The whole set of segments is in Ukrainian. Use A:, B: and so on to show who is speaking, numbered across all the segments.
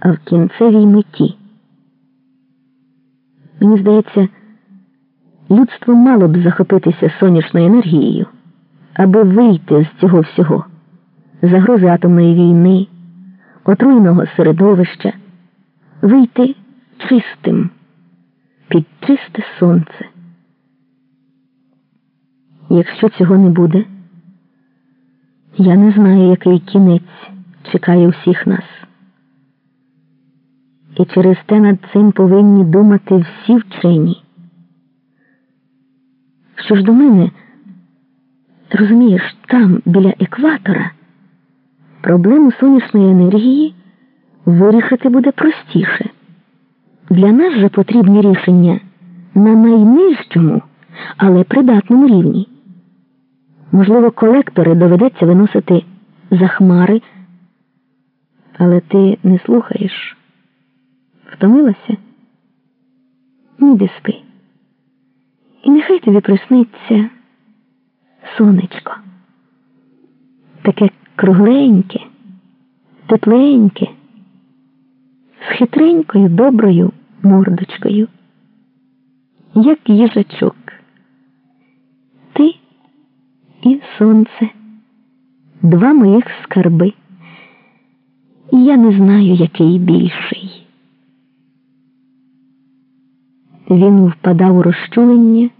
A: а в кінцевій меті. Мені здається, людство мало б захопитися сонячною енергією, аби вийти з цього всього, загрози атомної війни, отруйного середовища, вийти чистим під чисте сонце. Якщо цього не буде, я не знаю, який кінець чекає всіх нас. І через те над цим повинні думати всі вчені. Що ж до мене, розумієш, там, біля екватора, проблему сонячної енергії вирішити буде простіше. Для нас же потрібні рішення на найнижчому, але придатному рівні. Можливо, колектори доведеться виносити за хмари, але ти не слухаєш. Втомилася? Ніди спи. І нехай тобі присниться сонечко. Таке кругленьке, тепленьке, з хитренькою доброю мордочкою, як їжачок. Ти і сонце, два моїх скарби. І я не знаю, який більший. Він впадав у розчулення,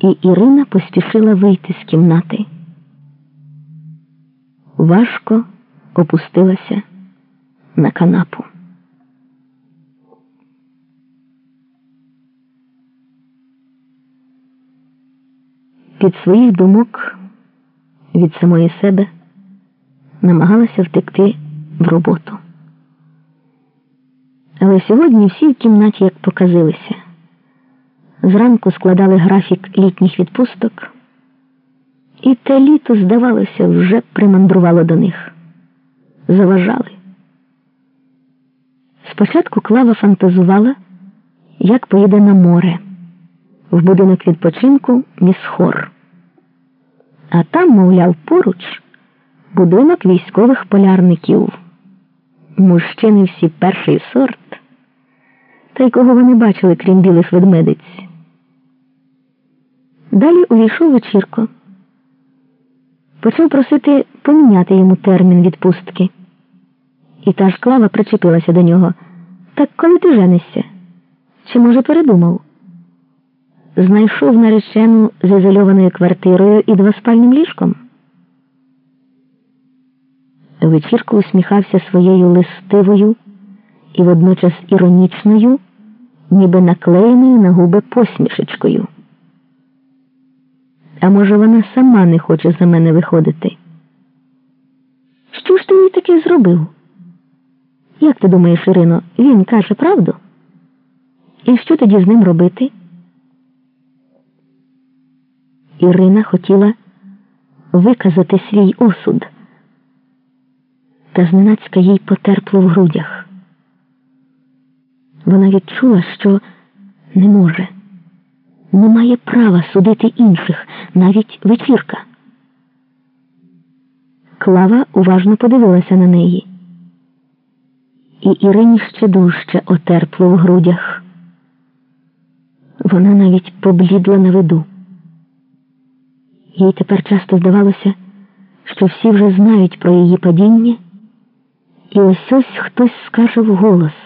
A: і Ірина поспішила вийти з кімнати. Важко опустилася на канапу. Від своїх думок від самої себе намагалася втекти в роботу. Але сьогодні всі в кімнаті як показилися. Зранку складали графік літніх відпусток, і те літо, здавалося, вже примандрувало до них. Заважали. Спочатку Клава фантазувала, як поїде на море, в будинок відпочинку місхор. А там, мовляв, поруч будинок військових полярників. Мужчини всі перший сорт, та й кого вони бачили, крім білих ведмедиць. Далі увійшов вечірко. Почав просити поміняти йому термін відпустки. І та ж клава причепилася до нього. Так коли ти женишся? Чи, може, передумав? Знайшов наречену з ізольованою квартирою і двоспальним ліжком. Вечірко усміхався своєю листивою і водночас іронічною, ніби наклеєною на губи посмішечкою. А може, вона сама не хоче за мене виходити? Що ж ти їй таке зробив? Як ти думаєш, Ірино, він каже правду? І що тоді з ним робити? Ірина хотіла виказати свій осуд та зненацька їй потерпло в грудях. Вона відчула, що не може, не має права судити інших, навіть вечірка. Клава уважно подивилася на неї, і Ірині ще дужче отерпло в грудях. Вона навіть поблідла на виду. Їй тепер часто здавалося, що всі вже знають про її падіння. І ось ось хтось скаже вголос.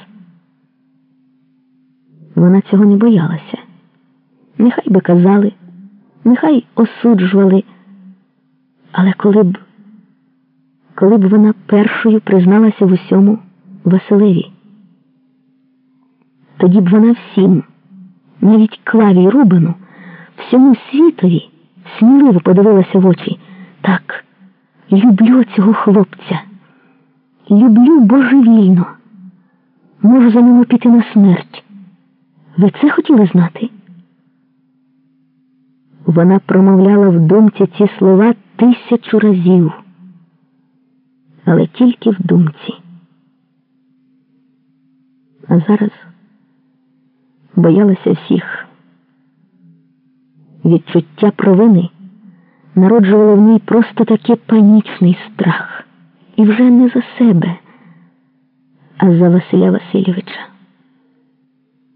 A: Вона цього не боялася. Нехай би казали, нехай осуджували, але коли б, коли б вона першою призналася в усьому Василеві, тоді б вона всім, навіть клаві Рубину, всьому світові сміливо подивилася в очі. Так, люблю цього хлопця. Люблю божевільно. Можу за нього піти на смерть. Ви це хотіли знати? Вона промовляла в думці ці слова тисячу разів, але тільки в думці. А зараз боялася всіх. Відчуття провини народжувало в ній просто такий панічний страх і вже не за себе, а за Василя Васильовича.